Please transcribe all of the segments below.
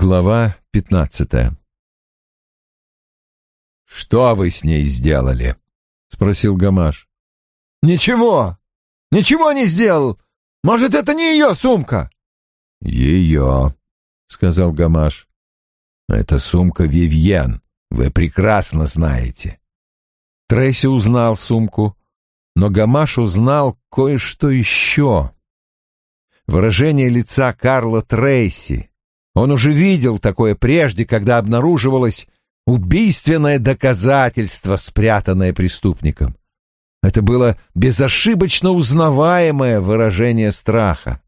Глава пятнадцатая «Что вы с ней сделали?» — спросил Гамаш. «Ничего! Ничего не сделал! Может, это не ее сумка?» «Ее», — сказал Гамаш. «Это сумка Вивьен, вы прекрасно знаете». Трейси узнал сумку, но Гамаш узнал кое-что еще. Выражение лица Карла Трейси, он уже видел такое прежде, когда обнаруживалось убийственное доказательство, спрятанное преступником. Это было безошибочно узнаваемое выражение страха.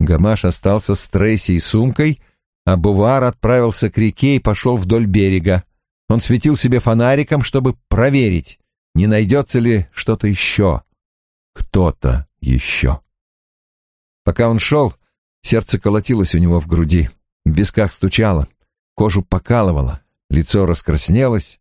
Гамаш остался с Трейси и сумкой, а Бувар отправился к реке и пошел вдоль берега. Он светил себе фонариком, чтобы проверить, не найдется ли что-то еще. Кто-то еще. Пока он шел, Сердце колотилось у него в груди, в висках стучало, кожу покалывало, лицо раскраснелось,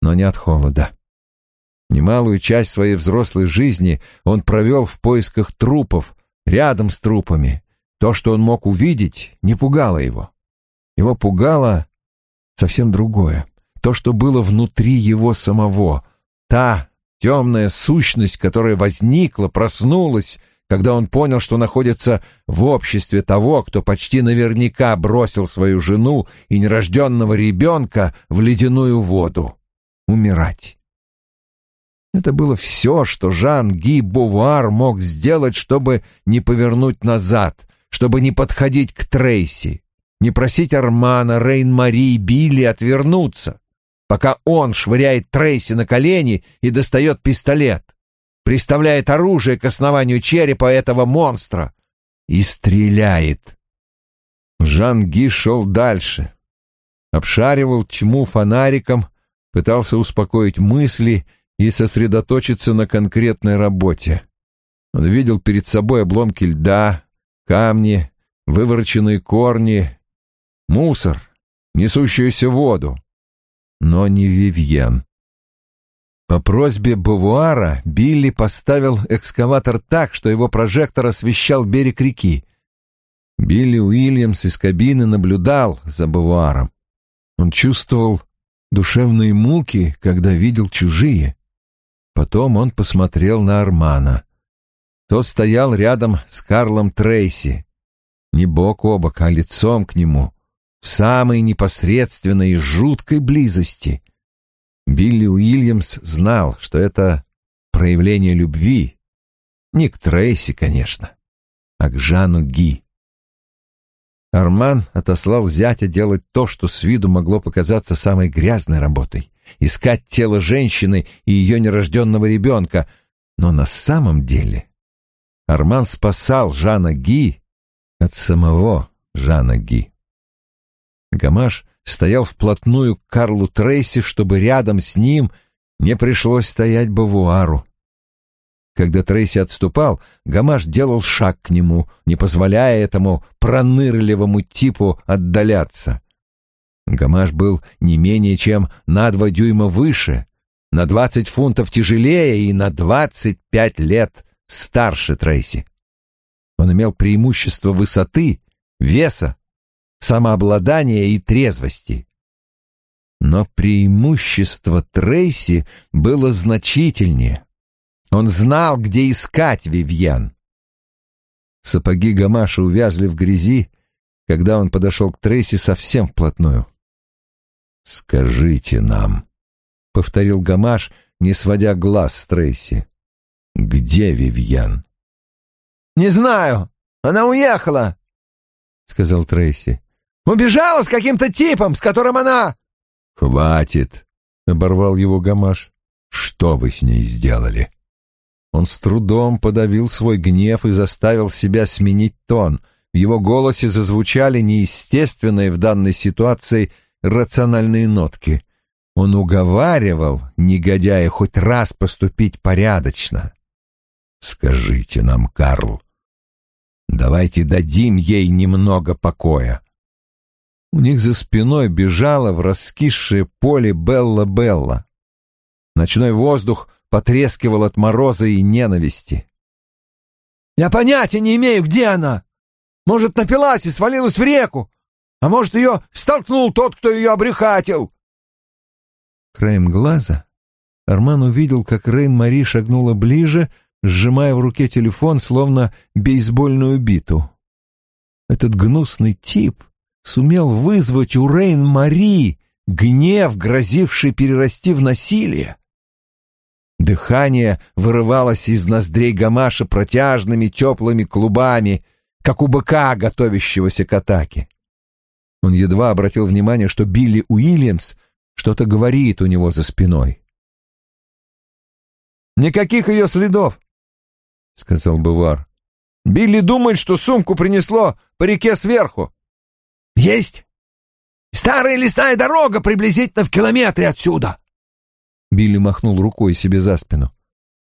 но не от холода. Немалую часть своей взрослой жизни он провел в поисках трупов, рядом с трупами. То, что он мог увидеть, не пугало его. Его пугало совсем другое. То, что было внутри его самого. Та темная сущность, которая возникла, проснулась когда он понял, что находится в обществе того, кто почти наверняка бросил свою жену и нерожденного ребенка в ледяную воду. Умирать. Это было все, что Жан-Ги Бувар мог сделать, чтобы не повернуть назад, чтобы не подходить к Трейси, не просить Армана, Рейн-Мари и Билли отвернуться, пока он швыряет Трейси на колени и достает пистолет приставляет оружие к основанию черепа этого монстра и стреляет. Жан-Ги шел дальше, обшаривал тьму фонариком, пытался успокоить мысли и сосредоточиться на конкретной работе. Он видел перед собой обломки льда, камни, вывороченные корни, мусор, несущуюся воду, но не Вивьен. По просьбе Бавуара Билли поставил экскаватор так, что его прожектор освещал берег реки. Билли Уильямс из кабины наблюдал за Бавуаром. Он чувствовал душевные муки, когда видел чужие. Потом он посмотрел на Армана. Тот стоял рядом с Карлом Трейси, не бок о бок, а лицом к нему, в самой непосредственной и жуткой близости — Билли Уильямс знал, что это проявление любви. Не к Трейси, конечно, а к Жану Ги. Арман отослал зятя делать то, что с виду могло показаться самой грязной работой — искать тело женщины и ее нерожденного ребенка, но на самом деле Арман спасал Жана Ги от самого Жана Ги. Гамаш стоял вплотную к Карлу Трейси, чтобы рядом с ним не пришлось стоять Бавуару. Когда Трейси отступал, Гамаш делал шаг к нему, не позволяя этому пронырливому типу отдаляться. Гамаш был не менее чем на два дюйма выше, на двадцать фунтов тяжелее и на двадцать пять лет старше Трейси. Он имел преимущество высоты, веса, самообладания и трезвости. Но преимущество Трейси было значительнее. Он знал, где искать Вивьен. Сапоги Гамаша увязли в грязи, когда он подошел к Трейси совсем вплотную. «Скажите нам», — повторил Гамаш, не сводя глаз с Трейси, — «где Вивьен?» «Не знаю. Она уехала», — сказал Трейси. Убежала с каким-то типом, с которым она...» «Хватит!» — оборвал его Гамаш. «Что вы с ней сделали?» Он с трудом подавил свой гнев и заставил себя сменить тон. В его голосе зазвучали неестественные в данной ситуации рациональные нотки. Он уговаривал негодяя хоть раз поступить порядочно. «Скажите нам, Карл, давайте дадим ей немного покоя. У них за спиной бежала в раскисшее поле Белла-Белла. Ночной воздух потрескивал от мороза и ненависти. «Я понятия не имею, где она! Может, напилась и свалилась в реку! А может, ее столкнул тот, кто ее обрехатил?» Краем глаза Арман увидел, как Рейн-Мари шагнула ближе, сжимая в руке телефон, словно бейсбольную биту. Этот гнусный тип сумел вызвать у Рейн-Мари гнев, грозивший перерасти в насилие. Дыхание вырывалось из ноздрей Гамаша протяжными теплыми клубами, как у быка, готовящегося к атаке. Он едва обратил внимание, что Билли Уильямс что-то говорит у него за спиной. «Никаких ее следов», — сказал Бувар. «Билли думает, что сумку принесло по реке сверху». «Есть! Старая лесная дорога приблизительно в километре отсюда!» Билли махнул рукой себе за спину.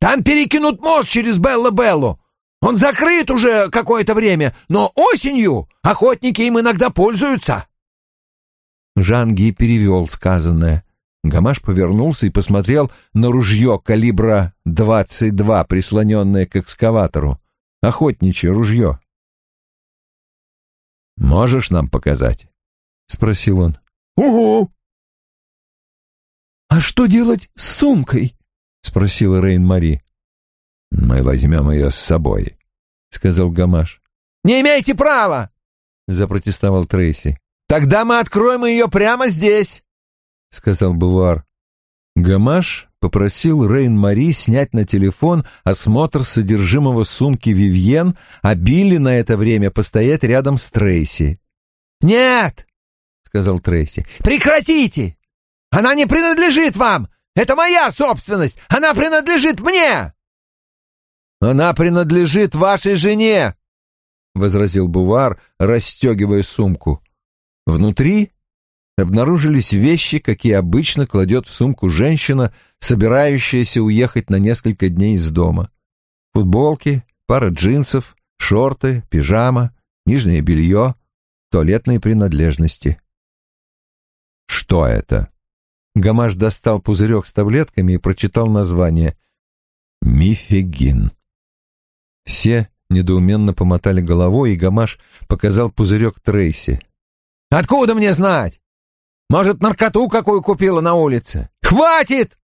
«Там перекинут мост через Белла-Беллу. Он закрыт уже какое-то время, но осенью охотники им иногда пользуются». Жанги перевел сказанное. Гамаш повернулся и посмотрел на ружье калибра 22, прислоненное к экскаватору. Охотничье ружье. «Можешь нам показать?» — спросил он. «Угу!» «А что делать с сумкой?» — спросила Рейн-Мари. «Мы возьмем ее с собой», — сказал Гамаш. «Не имеете права!» — запротестовал Трейси. «Тогда мы откроем ее прямо здесь», — сказал Бувар. Гамаш попросил Рейн-Мари снять на телефон осмотр содержимого сумки Вивьен, а Билли на это время постоять рядом с Трейси. «Нет!» — сказал Трейси. «Прекратите! Она не принадлежит вам! Это моя собственность! Она принадлежит мне!» «Она принадлежит вашей жене!» — возразил Бувар, расстегивая сумку. Внутри обнаружились вещи, какие обычно кладет в сумку женщина, собирающаяся уехать на несколько дней из дома. Футболки, пара джинсов, шорты, пижама, нижнее белье, туалетные принадлежности. «Что это?» Гамаш достал пузырек с таблетками и прочитал название. «Мифегин». Все недоуменно помотали головой, и Гамаш показал пузырек Трейси. «Откуда мне знать? Может, наркоту какую купила на улице? Хватит!»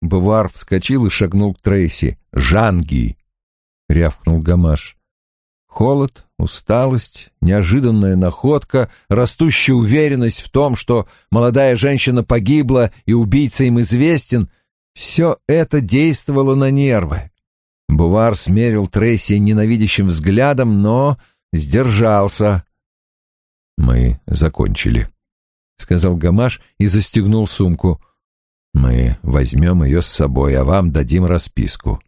Бувар вскочил и шагнул к Трейси. «Жанги!» — рявкнул Гамаш. Холод, усталость, неожиданная находка, растущая уверенность в том, что молодая женщина погибла и убийца им известен — все это действовало на нервы. Бувар смерил Трейси ненавидящим взглядом, но сдержался. «Мы закончили», — сказал Гамаш и застегнул сумку. «Мы возьмем ее с собой, а вам дадим расписку».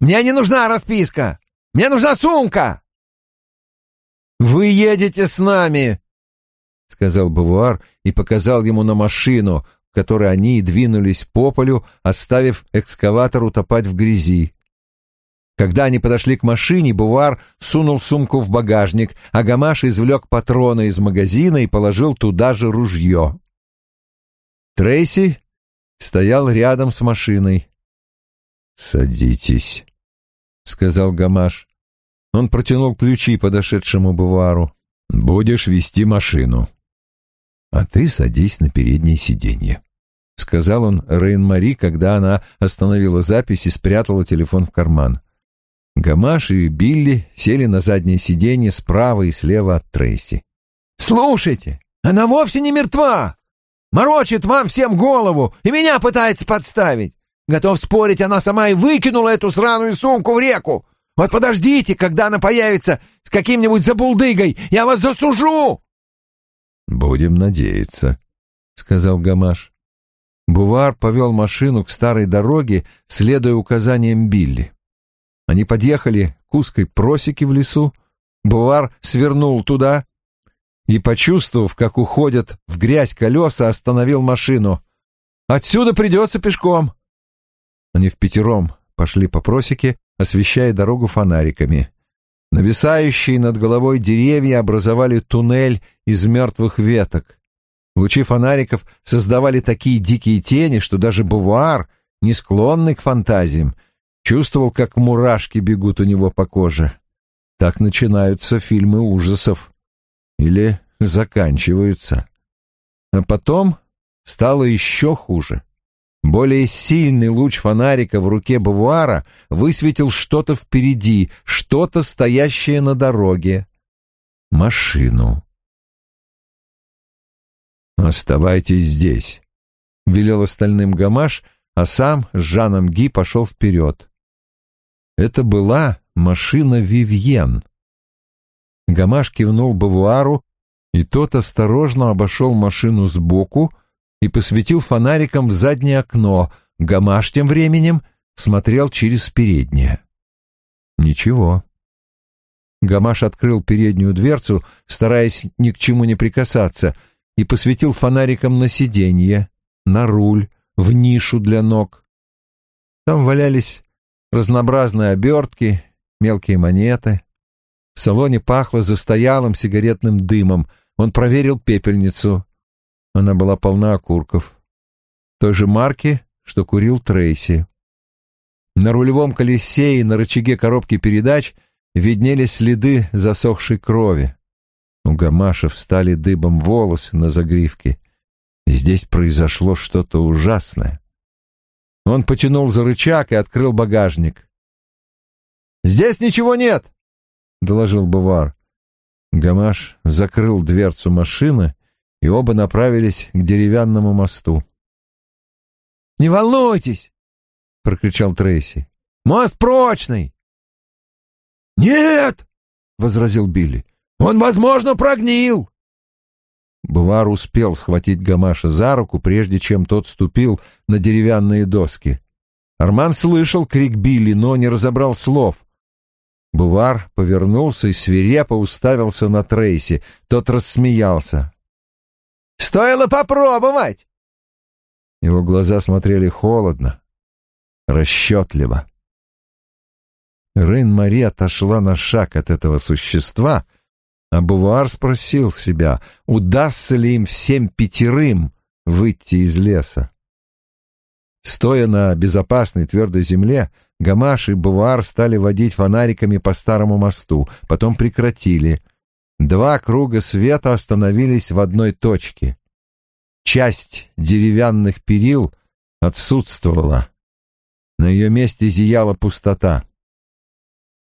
«Мне не нужна расписка! Мне нужна сумка!» «Вы едете с нами!» — сказал Бавуар и показал ему на машину, в которой они и двинулись по полю, оставив экскаватор утопать в грязи. Когда они подошли к машине, Бувар сунул сумку в багажник, а Гамаш извлек патроны из магазина и положил туда же ружье. Трейси стоял рядом с машиной. «Садитесь», — сказал Гамаш. Он протянул ключи подошедшему Бувару. «Будешь вести машину». «А ты садись на переднее сиденье», — сказал он Рейн-Мари, когда она остановила запись и спрятала телефон в карман. Гамаш и Билли сели на заднее сиденье справа и слева от Трейси. «Слушайте, она вовсе не мертва! Морочит вам всем голову и меня пытается подставить! Готов спорить, она сама и выкинула эту сраную сумку в реку! Вот подождите, когда она появится с каким-нибудь забулдыгой, я вас засужу!» «Будем надеяться», — сказал Гамаш. Бувар повел машину к старой дороге, следуя указаниям Билли. Они подъехали к узкой просеке в лесу. Бувар свернул туда и, почувствовав, как уходят в грязь колеса, остановил машину. «Отсюда придется пешком!» Они в пятером пошли по просеке, освещая дорогу фонариками. Нависающие над головой деревья образовали туннель из мертвых веток. Лучи фонариков создавали такие дикие тени, что даже Бувар, не склонный к фантазиям, Чувствовал, как мурашки бегут у него по коже. Так начинаются фильмы ужасов. Или заканчиваются. А потом стало еще хуже. Более сильный луч фонарика в руке Бавуара высветил что-то впереди, что-то стоящее на дороге. Машину. «Оставайтесь здесь», — велел остальным Гамаш, а сам с Жаном Ги пошел вперед. Это была машина Вивьен. Гамаш кивнул Бавуару, и тот осторожно обошел машину сбоку и посветил фонариком в заднее окно. Гамаш тем временем смотрел через переднее. Ничего. Гамаш открыл переднюю дверцу, стараясь ни к чему не прикасаться, и посветил фонариком на сиденье, на руль, в нишу для ног. Там валялись разнообразные обертки, мелкие монеты. В салоне пахло застоялым сигаретным дымом. Он проверил пепельницу. Она была полна окурков. Той же марки, что курил Трейси. На рулевом колесе и на рычаге коробки передач виднелись следы засохшей крови. У Гамаша встали дыбом волосы на загривке. Здесь произошло что-то ужасное. Он потянул за рычаг и открыл багажник. «Здесь ничего нет!» — доложил Бувар. Гамаш закрыл дверцу машины и оба направились к деревянному мосту. «Не волнуйтесь!» — прокричал Трейси. «Мост прочный!» «Нет!» — возразил Билли. «Он, возможно, прогнил!» Бувар успел схватить Гамаша за руку, прежде чем тот ступил на деревянные доски. Арман слышал крик Билли, но не разобрал слов. Бувар повернулся и свирепо уставился на Трейси. Тот рассмеялся. Стоило попробовать!» Его глаза смотрели холодно, расчетливо. Рейн-Мари отошла на шаг от этого существа, а Бувар спросил себя, удастся ли им всем пятерым выйти из леса. Стоя на безопасной твердой земле, Гамаш и Бувар стали водить фонариками по старому мосту, потом прекратили. Два круга света остановились в одной точке. Часть деревянных перил отсутствовала. На ее месте зияла пустота.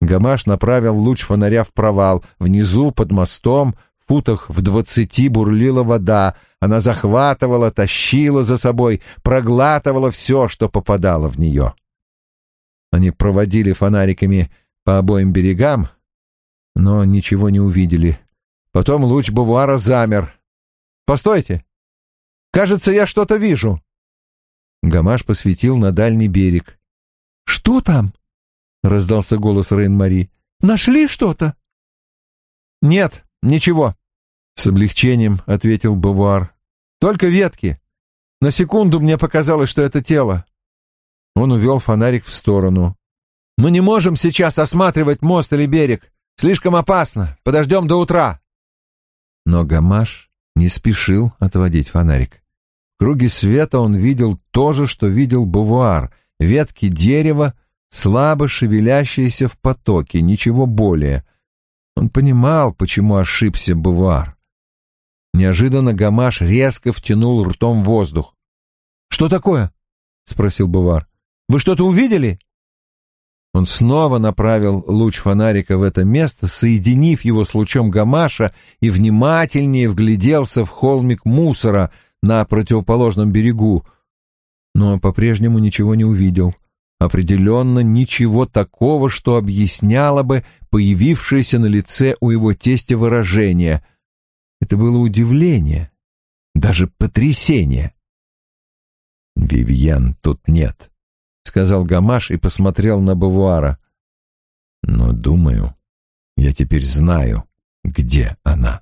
Гамаш направил луч фонаря в провал. Внизу, под мостом, в футах в двадцати бурлила вода. Она захватывала, тащила за собой, проглатывала все, что попадало в нее. Они проводили фонариками по обоим берегам, но ничего не увидели. Потом луч Бувара замер. «Постойте! Кажется, я что-то вижу!» Гамаш посветил на дальний берег. «Что там?» — раздался голос Рейн-Мари. «Нашли что-то?» «Нет, ничего», — с облегчением ответил Бувар. «Только ветки. На секунду мне показалось, что это тело». Он увел фонарик в сторону. «Мы не можем сейчас осматривать мост или берег. Слишком опасно. Подождем до утра». Но Гамаш не спешил отводить фонарик. В круге света он видел то же, что видел Бувуар — ветки дерева, слабо шевелящиеся в потоке, ничего более. Он понимал, почему ошибся Бувуар. Неожиданно Гамаш резко втянул ртом воздух. «Что такое?» — спросил Бувар. «Вы что-то увидели?» Он снова направил луч фонарика в это место, соединив его с лучом гамаша, и внимательнее вгляделся в холмик мусора на противоположном берегу, но по-прежнему ничего не увидел. Определенно ничего такого, что объясняло бы появившееся на лице у его тестя выражение. Это было удивление, даже потрясение. «Вивьен тут нет», — сказал Гамаш и посмотрел на Бавуара. «Но, думаю, я теперь знаю, где она».